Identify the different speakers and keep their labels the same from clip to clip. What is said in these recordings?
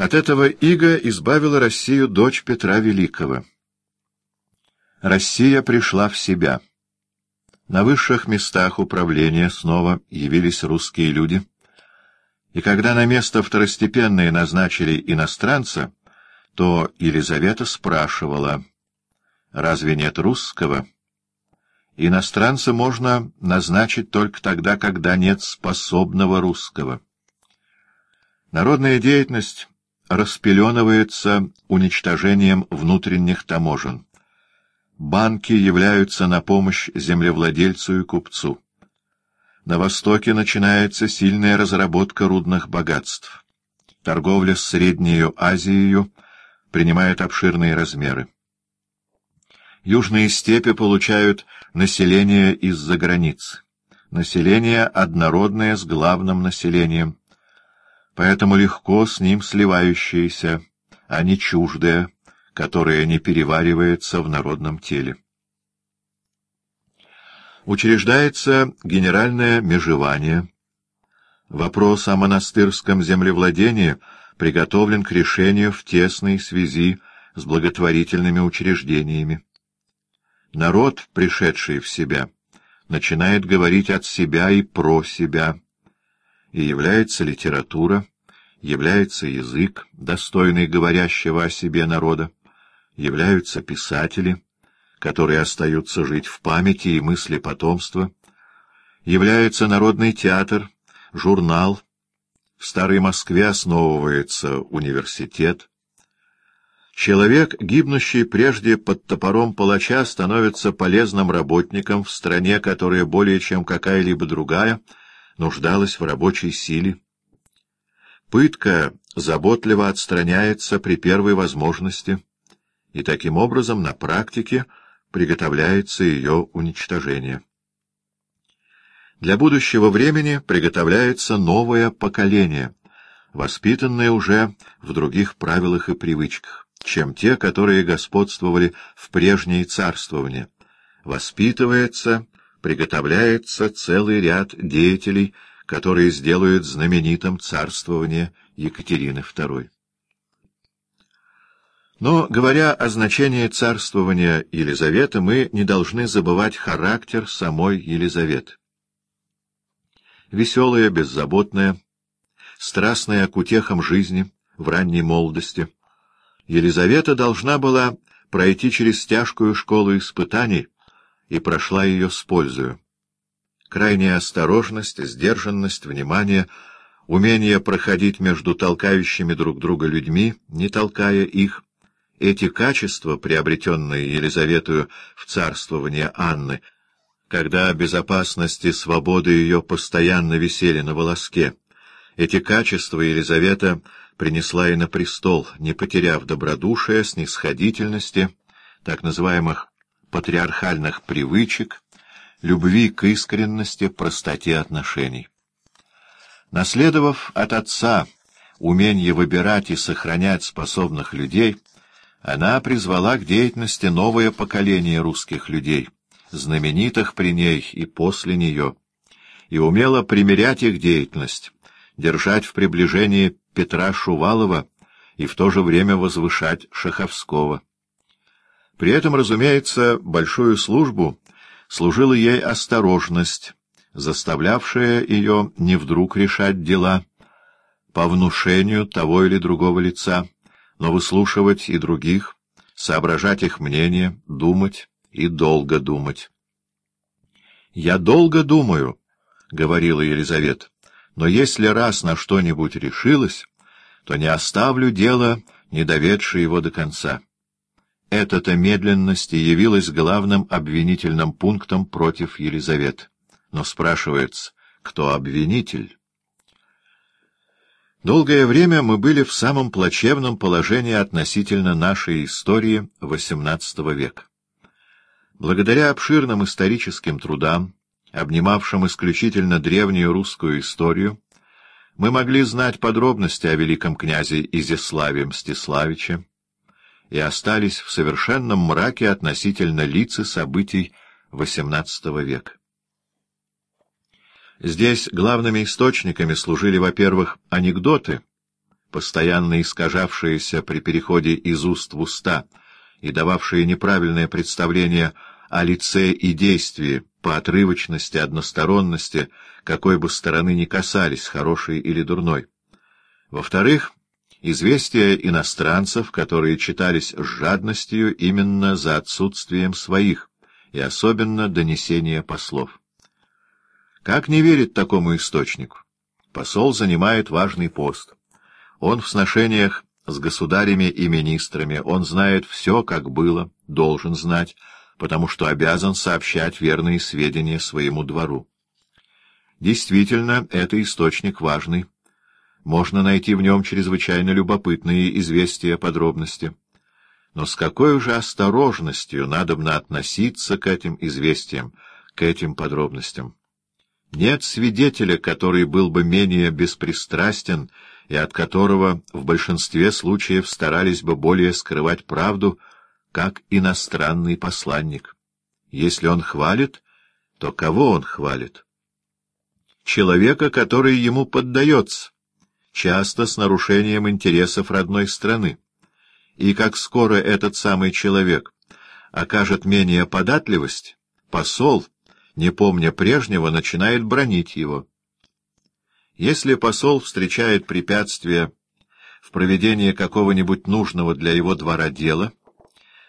Speaker 1: От этого иго избавила Россию дочь Петра Великого. Россия пришла в себя. На высших местах управления снова явились русские люди, и когда на место второстепенные назначили иностранца, то Елизавета спрашивала, «Разве нет русского?» Иностранца можно назначить только тогда, когда нет способного русского. Народная деятельность распеленывается уничтожением внутренних таможен. Банки являются на помощь землевладельцу и купцу. На Востоке начинается сильная разработка рудных богатств. Торговля с Средней Азией принимает обширные размеры. Южные степи получают население из-за границ. Население однородное с главным населением, поэтому легко с ним сливающееся, а не чуждое, которое не переваривается в народном теле. Учреждается генеральное межевание. Вопрос о монастырском землевладении приготовлен к решению в тесной связи с благотворительными учреждениями. Народ, пришедший в себя, начинает говорить от себя и про себя, и является литература, является язык, достойный говорящего о себе народа, являются писатели, которые остаются жить в памяти и мысли потомства, является народный театр, журнал, в Старой Москве основывается университет, Человек, гибнущий прежде под топором палача, становится полезным работником в стране, которая более чем какая-либо другая нуждалась в рабочей силе. Пытка заботливо отстраняется при первой возможности, и таким образом на практике приготовляется ее уничтожение. Для будущего времени приготовляется новое поколение, воспитанное уже в других правилах и привычках чем те, которые господствовали в прежние царствования. Воспитывается, приготовляется целый ряд деятелей, которые сделают знаменитым царствование Екатерины II. Но, говоря о значении царствования Елизаветы, мы не должны забывать характер самой Елизаветы. Веселая, беззаботная, страстная к утехам жизни в ранней молодости — Елизавета должна была пройти через тяжкую школу испытаний и прошла ее с пользою. Крайняя осторожность, сдержанность, внимание, умение проходить между толкающими друг друга людьми, не толкая их, эти качества, приобретенные Елизаветою в царствование Анны, когда безопасность и свобода ее постоянно висели на волоске, эти качества Елизавета принесла и на престол, не потеряв добродушия, снисходительности, так называемых патриархальных привычек, любви к искренности, простоте отношений. Наследовав от отца умение выбирать и сохранять способных людей, она призвала к деятельности новое поколение русских людей, знаменитых при ней и после нее, и умела примерять их деятельность, держать в приближении Петра Шувалова и в то же время возвышать Шаховского. При этом, разумеется, большую службу служила ей осторожность, заставлявшая ее не вдруг решать дела по внушению того или другого лица, но выслушивать и других, соображать их мнение, думать и долго думать. «Я долго думаю», — говорила Елизавета, но если раз на что-нибудь решилась, то не оставлю дело, не доведшее его до конца. Эта-то медленность и явилась главным обвинительным пунктом против Елизаветы. Но спрашивается, кто обвинитель? Долгое время мы были в самом плачевном положении относительно нашей истории XVIII века. Благодаря обширным историческим трудам, обнимавшим исключительно древнюю русскую историю, мы могли знать подробности о великом князе Изяславе Мстиславиче и остались в совершенном мраке относительно лиц и событий XVIII века. Здесь главными источниками служили, во-первых, анекдоты, постоянно искажавшиеся при переходе из уст в уста и дававшие неправильное представление о лице и действии, по отрывочности, односторонности, какой бы стороны ни касались, хорошей или дурной. Во-вторых, известия иностранцев, которые читались с жадностью именно за отсутствием своих, и особенно донесения послов. Как не верить такому источнику? Посол занимает важный пост. Он в сношениях с государями и министрами, он знает все, как было, должен знать, потому что обязан сообщать верные сведения своему двору. Действительно, это источник важный. Можно найти в нем чрезвычайно любопытные известия подробности. Но с какой уже осторожностью надобно относиться к этим известиям, к этим подробностям? Нет свидетеля, который был бы менее беспристрастен и от которого в большинстве случаев старались бы более скрывать правду, как иностранный посланник. Если он хвалит, то кого он хвалит? Человека, который ему поддается, часто с нарушением интересов родной страны. И как скоро этот самый человек окажет менее податливость, посол — не помня прежнего, начинает бронить его. Если посол встречает препятствия в проведении какого-нибудь нужного для его двора дела,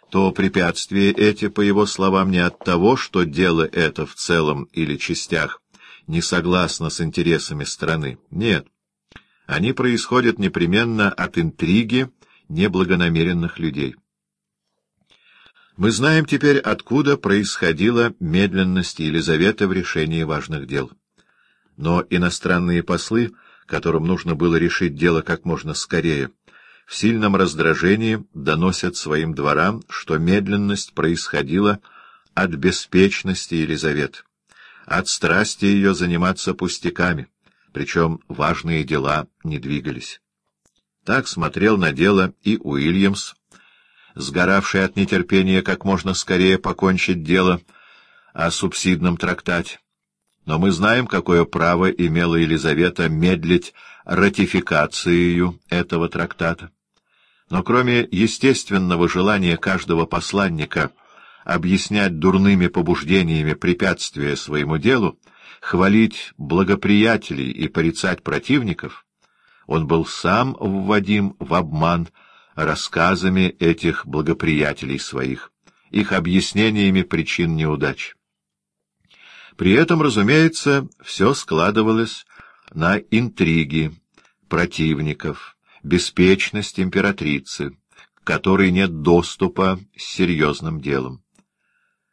Speaker 1: то препятствия эти, по его словам, не от того, что дело это в целом или частях не согласно с интересами страны. Нет. Они происходят непременно от интриги неблагонамеренных людей. Мы знаем теперь, откуда происходила медленность Елизаветы в решении важных дел. Но иностранные послы, которым нужно было решить дело как можно скорее, в сильном раздражении доносят своим дворам, что медленность происходила от беспечности Елизаветы, от страсти ее заниматься пустяками, причем важные дела не двигались. Так смотрел на дело и Уильямс, сгоравший от нетерпения как можно скорее покончить дело о субсидном трактате. Но мы знаем, какое право имела Елизавета медлить ратификацию этого трактата. Но кроме естественного желания каждого посланника объяснять дурными побуждениями препятствия своему делу, хвалить благоприятелей и порицать противников, он был сам вводим в обман рассказами этих благоприятелей своих, их объяснениями причин неудач. При этом, разумеется, все складывалось на интриги противников, беспечность императрицы, к которой нет доступа с серьезным делом.